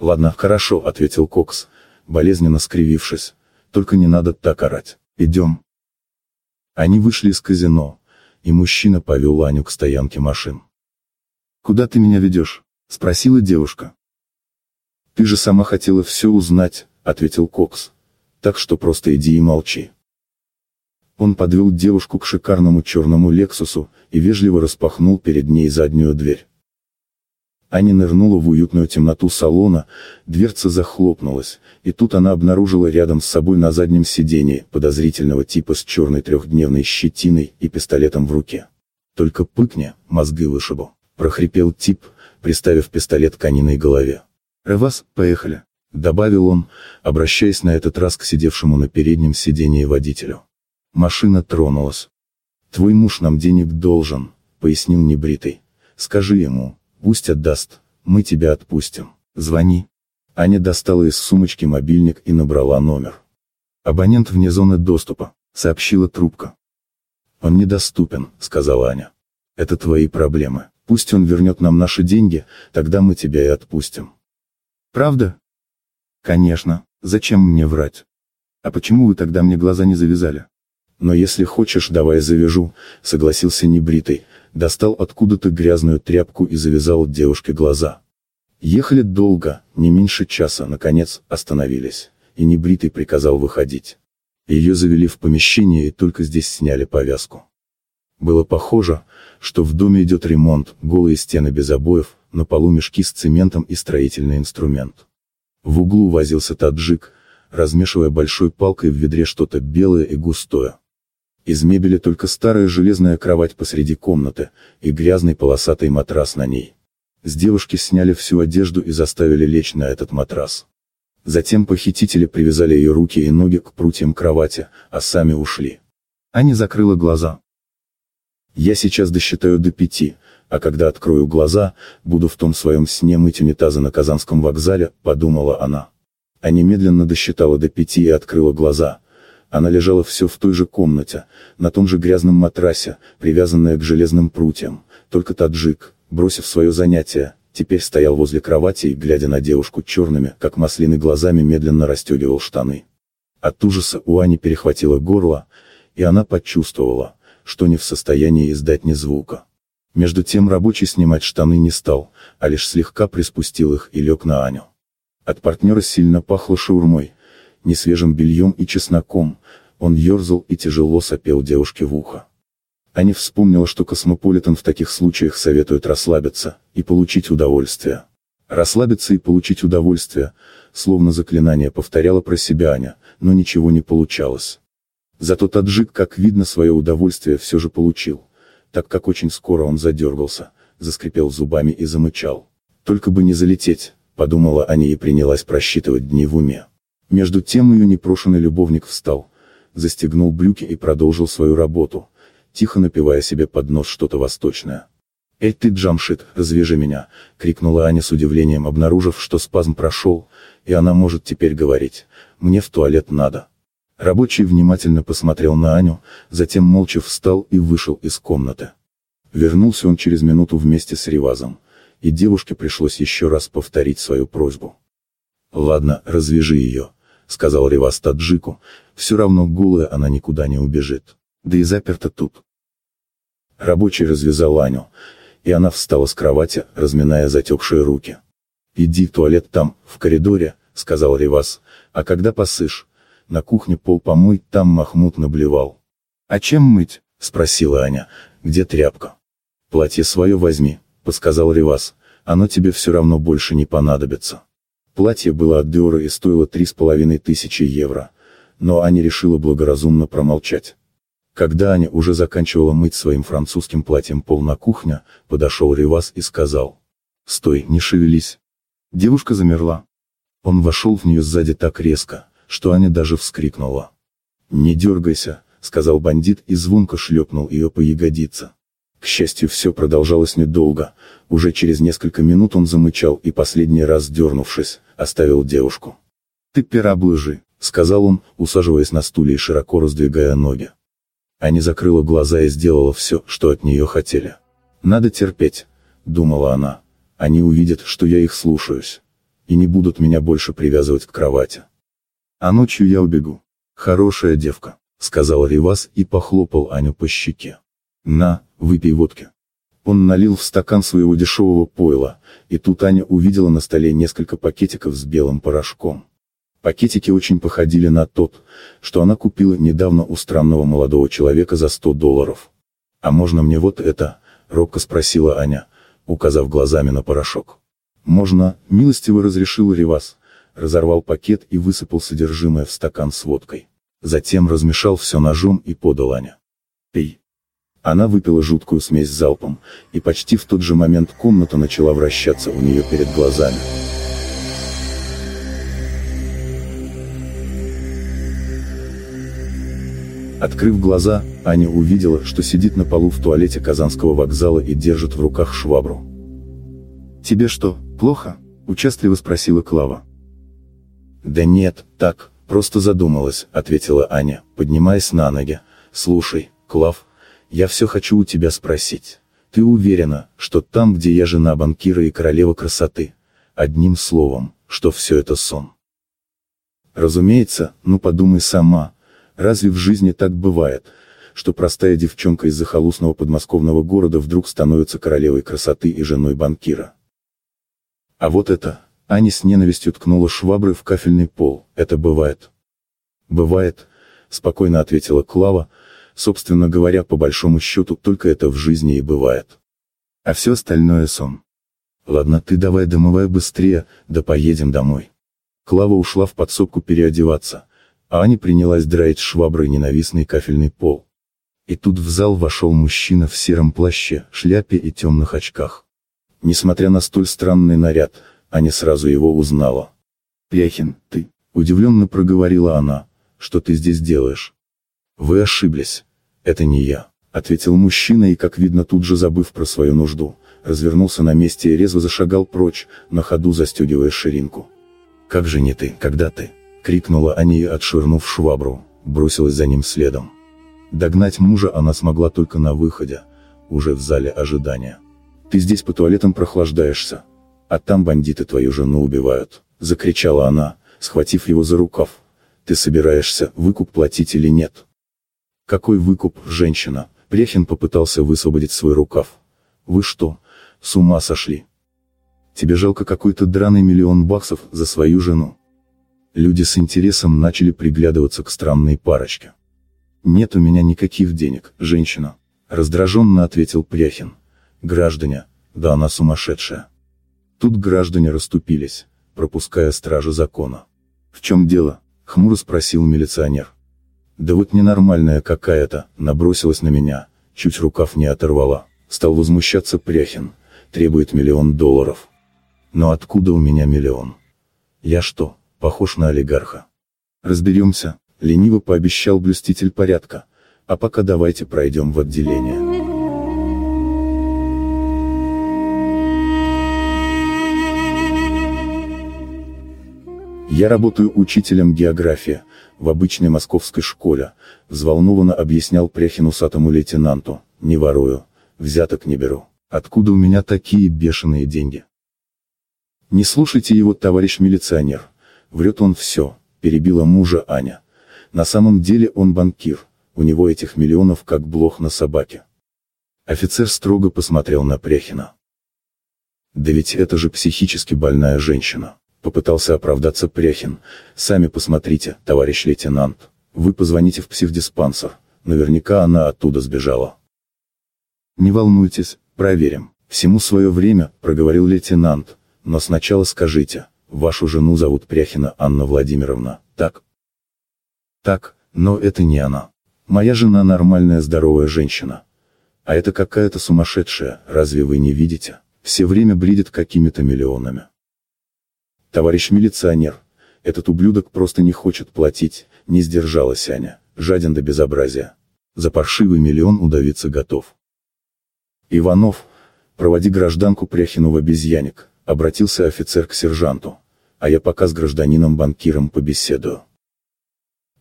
Ладно, хорошо, ответил Кокс, болезненно скривившись. Только не надо так орать. Идем. Они вышли из казино, и мужчина повел Аню к стоянке машин. «Куда ты меня ведешь?» — спросила девушка. «Ты же сама хотела все узнать», — ответил Кокс. «Так что просто иди и молчи». Он подвел девушку к шикарному черному Лексусу, и вежливо распахнул перед ней заднюю дверь. Аня нырнула в уютную темноту салона, дверца захлопнулась, и тут она обнаружила рядом с собой на заднем сиденье подозрительного типа с черной трехдневной щетиной и пистолетом в руке. «Только пыкни, мозги вышибу», — прохрипел тип, приставив пистолет к Аниной голове. «Ревас, поехали», — добавил он, обращаясь на этот раз к сидевшему на переднем сиденье водителю. Машина тронулась. «Твой муж нам денег должен», — пояснил небритый. «Скажи ему, пусть отдаст, мы тебя отпустим. Звони». Аня достала из сумочки мобильник и набрала номер. «Абонент вне зоны доступа», — сообщила трубка. «Он недоступен», — сказала Аня. «Это твои проблемы. Пусть он вернет нам наши деньги, тогда мы тебя и отпустим». «Правда?» «Конечно. Зачем мне врать? А почему вы тогда мне глаза не завязали?» Но если хочешь, давай завяжу, согласился небритый, достал откуда-то грязную тряпку и завязал девушке глаза. Ехали долго, не меньше часа, наконец, остановились, и небритый приказал выходить. Ее завели в помещение и только здесь сняли повязку. Было похоже, что в доме идет ремонт, голые стены без обоев, на полу мешки с цементом и строительный инструмент. В углу возился таджик, размешивая большой палкой в ведре что-то белое и густое. Из мебели только старая железная кровать посреди комнаты, и грязный полосатый матрас на ней. С девушки сняли всю одежду и заставили лечь на этот матрас. Затем похитители привязали ее руки и ноги к прутьям кровати, а сами ушли. Аня закрыла глаза. «Я сейчас досчитаю до пяти, а когда открою глаза, буду в том своем сне мыть унитазы на Казанском вокзале», — подумала она. Аня медленно досчитала до пяти и открыла глаза, она лежала все в той же комнате, на том же грязном матрасе, привязанная к железным прутьям, только таджик, бросив свое занятие, теперь стоял возле кровати и, глядя на девушку черными, как маслины глазами, медленно расстегивал штаны. От ужаса у Ани перехватило горло, и она почувствовала, что не в состоянии издать ни звука. Между тем рабочий снимать штаны не стал, а лишь слегка приспустил их и лег на Аню. От партнера сильно пахло шаурмой, несвежим бельем и чесноком, он ерзал и тяжело сопел девушке в ухо. Аня вспомнила, что Космополитен в таких случаях советует расслабиться и получить удовольствие. Расслабиться и получить удовольствие, словно заклинание повторяла про себя Аня, но ничего не получалось. Зато таджик, как видно, свое удовольствие все же получил, так как очень скоро он задергался, заскрипел зубами и замычал. Только бы не залететь, подумала Аня и принялась просчитывать дни в уме. Между тем ее непрошенный любовник встал, застегнул брюки и продолжил свою работу, тихо напевая себе под нос что-то восточное. «Эй ты, Джамшит, развяжи меня!» — крикнула Аня с удивлением, обнаружив, что спазм прошел, и она может теперь говорить. «Мне в туалет надо». Рабочий внимательно посмотрел на Аню, затем молча встал и вышел из комнаты. Вернулся он через минуту вместе с Ревазом, и девушке пришлось еще раз повторить свою просьбу. «Ладно, развяжи ее», — сказал Реваз таджику, — «все равно голая она никуда не убежит, да и заперта тут». Рабочий развязал Аню, и она встала с кровати, разминая затекшие руки. «Иди в туалет там, в коридоре», — сказал Ревас, — «а когда посышь, на кухне пол помыть, там Махмуд наблевал». «А чем мыть?» — спросила Аня, — «где тряпка?» «Платье свое возьми», — подсказал Ревас, — «оно тебе все равно больше не понадобится». Платье было от Диора и стоило три с половиной тысячи евро, но Аня решила благоразумно промолчать. Когда Аня уже заканчивала мыть своим французским платьем пол на кухне, подошел Ривас и сказал. «Стой, не шевелись». Девушка замерла. Он вошел в нее сзади так резко, что Аня даже вскрикнула. «Не дергайся», — сказал бандит и звонко шлепнул ее по ягодице. К счастью, все продолжалось недолго, уже через несколько минут он замычал и последний раз дернувшись, оставил девушку. «Ты пера блыжи», — сказал он, усаживаясь на стуле и широко раздвигая ноги. Аня закрыла глаза и сделала все, что от нее хотели. «Надо терпеть», — думала она. «Они увидят, что я их слушаюсь. И не будут меня больше привязывать к кровати. А ночью я убегу. Хорошая девка», — сказал Ривас и похлопал Аню по щеке. «На, выпей водки». Он налил в стакан своего дешевого пойла, и тут Аня увидела на столе несколько пакетиков с белым порошком. Пакетики очень походили на тот, что она купила недавно у странного молодого человека за 100 долларов. «А можно мне вот это?» – робко спросила Аня, указав глазами на порошок. «Можно», – милостиво разрешил Ревас, разорвал пакет и высыпал содержимое в стакан с водкой. Затем размешал все ножом и подал Аня. «Пей». Она выпила жуткую смесь залпом, и почти в тот же момент комната начала вращаться у нее перед глазами. Открыв глаза, Аня увидела, что сидит на полу в туалете Казанского вокзала и держит в руках швабру. «Тебе что, плохо?» – участливо спросила Клава. «Да нет, так, просто задумалась», – ответила Аня, поднимаясь на ноги. «Слушай, Клав, я все хочу у тебя спросить. Ты уверена, что там, где я жена банкира и королева красоты? Одним словом, что все это сон?» «Разумеется, ну подумай сама», Разве в жизни так бывает, что простая девчонка из захолустного подмосковного города вдруг становится королевой красоты и женой банкира? А вот это, Аня с ненавистью ткнула швабры в кафельный пол, это бывает. Бывает, спокойно ответила Клава, собственно говоря, по большому счету, только это в жизни и бывает. А все остальное сон. Ладно, ты давай домывай быстрее, да поедем домой. Клава ушла в подсобку переодеваться а Аня принялась драить шваброй ненавистный кафельный пол. И тут в зал вошел мужчина в сером плаще, шляпе и темных очках. Несмотря на столь странный наряд, Аня сразу его узнала. «Пяхин, ты?» – удивленно проговорила она. «Что ты здесь делаешь?» «Вы ошиблись. Это не я», – ответил мужчина и, как видно тут же забыв про свою нужду, развернулся на месте и резво зашагал прочь, на ходу застегивая ширинку. «Как же не ты, когда ты?» крикнула Ани и, отшвырнув швабру, бросилась за ним следом. Догнать мужа она смогла только на выходе, уже в зале ожидания. «Ты здесь по туалетам прохлаждаешься, а там бандиты твою жену убивают», — закричала она, схватив его за рукав. «Ты собираешься выкуп платить или нет?» «Какой выкуп, женщина?» Прехин попытался высвободить свой рукав. «Вы что, с ума сошли? Тебе жалко какой-то драный миллион баксов за свою жену?» Люди с интересом начали приглядываться к странной парочке. «Нет у меня никаких денег, женщина», — Раздраженно ответил Пряхин. Граждане, да она сумасшедшая. Тут граждане расступились, пропуская стражи закона. В чем дело? Хмуро спросил милиционер. Да вот ненормальная какая-то, набросилась на меня, чуть рукав не оторвала. Стал возмущаться Пряхин, требует миллион долларов. Но откуда у меня миллион? Я что, похож на олигарха? Разберемся, лениво пообещал блюститель порядка, а пока давайте пройдем в отделение. Я работаю учителем географии, в обычной московской школе, взволнованно объяснял Пряхин усатому лейтенанту, не ворую, взяток не беру. Откуда у меня такие бешеные деньги? Не слушайте его, товарищ милиционер. Врет он все, перебила мужа Аня. На самом деле он банкир, у него этих миллионов как блох на собаке. Офицер строго посмотрел на Пряхина. Да ведь это же психически больная женщина. Попытался оправдаться Пряхин. Сами посмотрите, товарищ лейтенант. Вы позвоните в психдиспансер. Наверняка она оттуда сбежала. Не волнуйтесь, проверим. Всему свое время, проговорил лейтенант. Но сначала скажите, вашу жену зовут Пряхина Анна Владимировна, так? Так, но это не она. Моя жена нормальная здоровая женщина. А это какая-то сумасшедшая, разве вы не видите? Все время бредит какими-то миллионами. Товарищ милиционер, этот ублюдок просто не хочет платить, не сдержалась Аня, жаден до безобразия. За паршивый миллион удавиться готов. Иванов, проводи гражданку Пряхину в обезьяник, обратился офицер к сержанту. А я пока с гражданином-банкиром побеседую.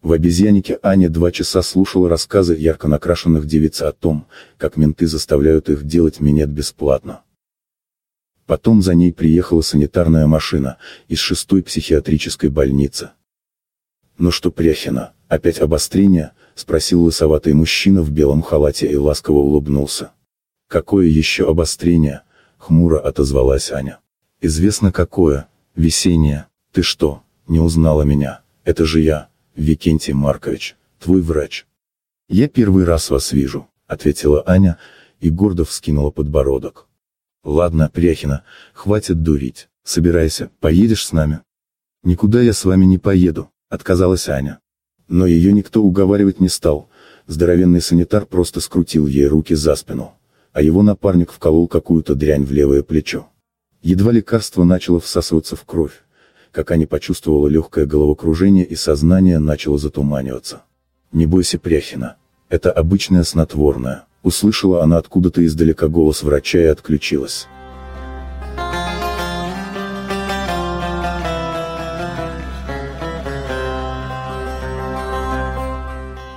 В обезьяннике Аня два часа слушала рассказы ярко накрашенных девиц о том, как менты заставляют их делать минет бесплатно. Потом за ней приехала санитарная машина, из шестой психиатрической больницы. «Ну что, Пряхина, опять обострение?» – спросил лысоватый мужчина в белом халате и ласково улыбнулся. «Какое еще обострение?» – хмуро отозвалась Аня. «Известно какое, весеннее. Ты что, не узнала меня? Это же я, Викентий Маркович, твой врач». «Я первый раз вас вижу», – ответила Аня, и гордо вскинула подбородок. Ладно, Пряхина, хватит дурить, собирайся, поедешь с нами. Никуда я с вами не поеду, отказалась Аня. Но ее никто уговаривать не стал, здоровенный санитар просто скрутил ей руки за спину, а его напарник вколол какую-то дрянь в левое плечо. Едва лекарство начало всасываться в кровь, как Аня почувствовала легкое головокружение и сознание начало затуманиваться. Не бойся Пряхина, это обычное снотворное, Услышала она откуда-то издалека голос врача и отключилась.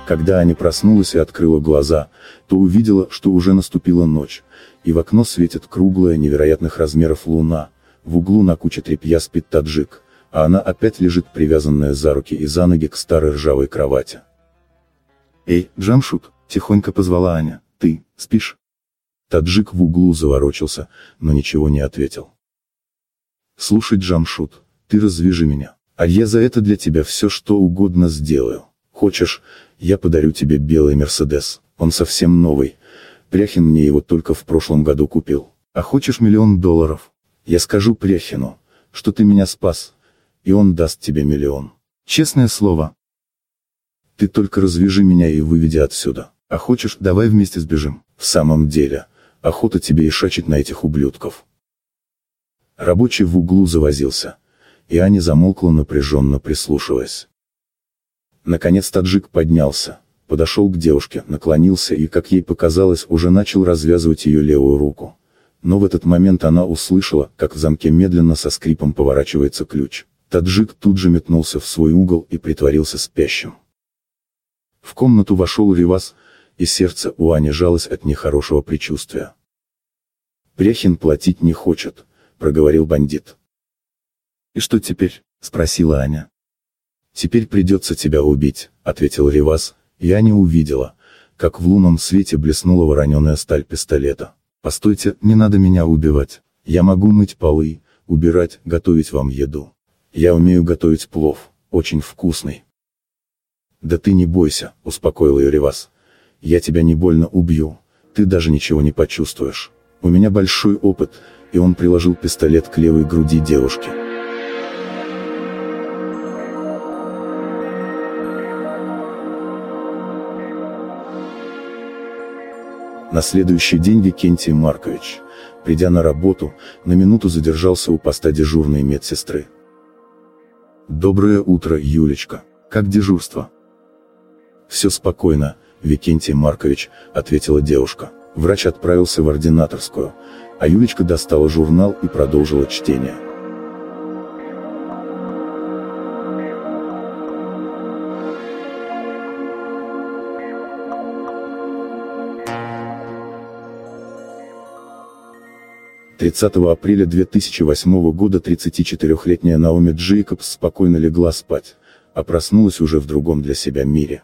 Когда Аня проснулась и открыла глаза, то увидела, что уже наступила ночь, и в окно светит круглая невероятных размеров луна, в углу на куче тряпья спит таджик, а она опять лежит привязанная за руки и за ноги к старой ржавой кровати. «Эй, Джамшут!» – тихонько позвала Аня. «Ты, спишь?» Таджик в углу заворочился, но ничего не ответил. «Слушай, Джамшут, ты развяжи меня, а я за это для тебя все что угодно сделаю. Хочешь, я подарю тебе белый Мерседес, он совсем новый. Пряхин мне его только в прошлом году купил. А хочешь миллион долларов? Я скажу Пряхину, что ты меня спас, и он даст тебе миллион. Честное слово. Ты только развяжи меня и выведи отсюда. А хочешь, давай вместе сбежим. В самом деле, охота тебе и шачить на этих ублюдков. Рабочий в углу завозился. И Аня замолкла напряженно прислушиваясь. Наконец таджик поднялся, подошел к девушке, наклонился и, как ей показалось, уже начал развязывать ее левую руку. Но в этот момент она услышала, как в замке медленно со скрипом поворачивается ключ. Таджик тут же метнулся в свой угол и притворился спящим. В комнату вошел Ривас, и сердце у Ани жалось от нехорошего предчувствия. «Пряхин платить не хочет», — проговорил бандит. «И что теперь?» — спросила Аня. «Теперь придется тебя убить», — ответил Ривас, и Аня увидела, как в лунном свете блеснула вороненая сталь пистолета. «Постойте, не надо меня убивать. Я могу мыть полы, убирать, готовить вам еду. Я умею готовить плов, очень вкусный». «Да ты не бойся», — успокоил ее Ривас. Я тебя не больно убью, Ты даже ничего не почувствуешь. У меня большой опыт, и он приложил пистолет к левой груди девушки. На следующий день Викентий Маркович, придя на работу, на минуту задержался у поста дежурной медсестры. «Доброе утро, Юлечка. Как дежурство?» «Все спокойно, Викентий Маркович», — ответила девушка. Врач отправился в ординаторскую, а Юлечка достала журнал и продолжила чтение. 30 апреля 2008 года 34-летняя Наоми Джейкобс спокойно легла спать, а проснулась уже в другом для себя мире.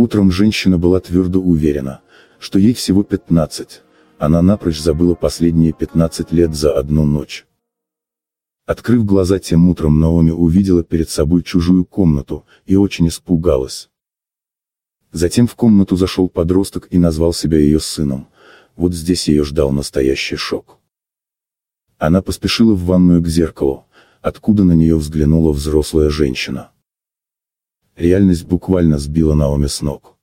Утром женщина была твердо уверена, что ей всего 15, она напрочь забыла последние 15 лет за одну ночь. Открыв глаза тем утром Наоми увидела перед собой чужую комнату, и очень испугалась. Затем в комнату зашел подросток и назвал себя ее сыном, вот здесь ее ждал настоящий шок. Она поспешила в ванную к зеркалу, откуда на нее взглянула взрослая женщина. Реальность буквально сбила Наоми с ног.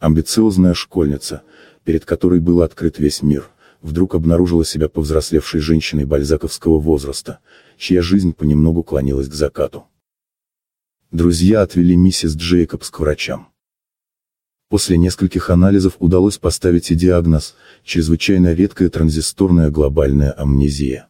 Амбициозная школьница, перед которой был открыт весь мир, вдруг обнаружила себя повзрослевшей женщиной бальзаковского возраста, чья жизнь понемногу клонилась к закату. Друзья отвели миссис Джейкобс к врачам. После нескольких анализов удалось поставить и диагноз – чрезвычайно редкая транзисторная глобальная амнезия.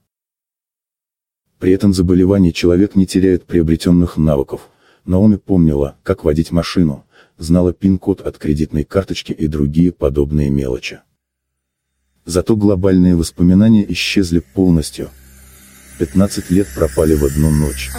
При этом заболевании человек не теряет приобретенных навыков. Наоми помнила, как водить машину, знала пин-код от кредитной карточки и другие подобные мелочи. Зато глобальные воспоминания исчезли полностью. 15 лет пропали в одну ночь.